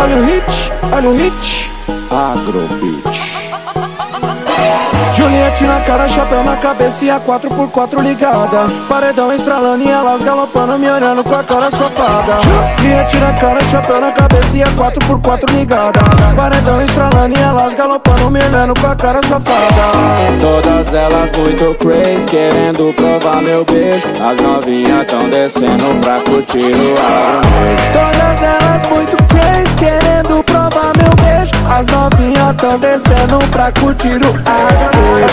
olha o hit, olha o hit. Agrobeat. Juliette na cara, chapéu na cabeça e a 4x4 ligada. Paredão estralando e elas galopando, me olhando com a cara safada Juliette na cara, chapéu na cabeça e a 4x4 ligada. Paredão estralando e elas galopando, me olhando com a cara safada. Todas elas muito crazy, querendo provar meu beijo. As novinhas tão descendo pra curtir o ar Todas elas muito tão descendo pra curtir o ar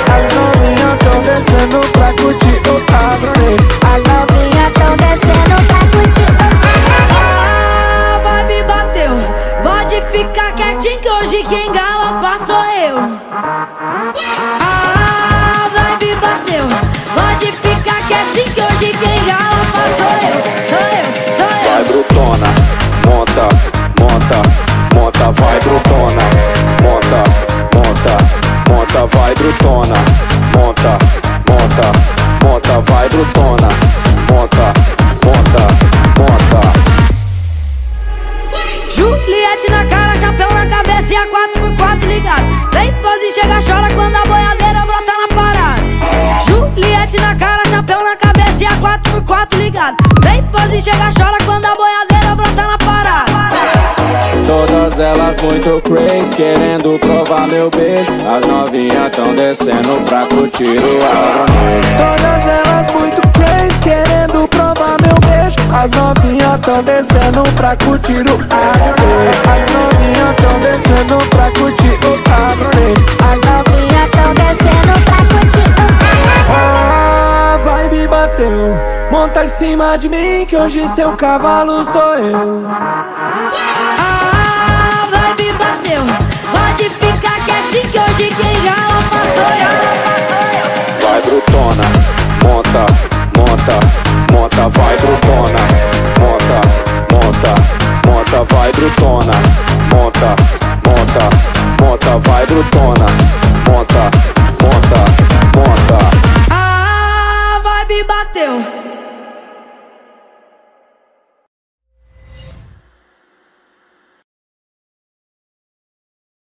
as novinhas tão descendo pra curtir o agro As novinhas tão descendo pra curtir o Ah, vai me bateu Pode ficar quietinho que hoje quem galopa sou eu Ah, vai me bateu Pode ficar quietinho que hoje quem galopa sou eu Sou eu, sou eu Vai brutona, brutona, monta, monta, monta, vai brutona, monta, monta, monta. Juliette na cara, chapéu na cabeça e a 4x4 ligado. Pose chega, chora quando a boiadeira brota na parada. Juliette na cara, chapéu na cabeça e a 4x4 ligado. Pose chega, Todas elas muito crazy, querendo provar meu beijo. As novinhas tão descendo pra curtir o agronejo. Todas elas muito crazy, querendo provar meu beijo. As novinhas tão descendo pra curtir o agronejo. As novinhas tão descendo pra curtir o agronejo. As novinhas tão descendo pra curtir o Ah, vai me bateu. Monta em cima de mim que hoje seu cavalo sou eu. Vai brutona, monta, monta, monta, vai brutona, monta, monta, monta, vai brutona, monta, monta, monta, vai brutona.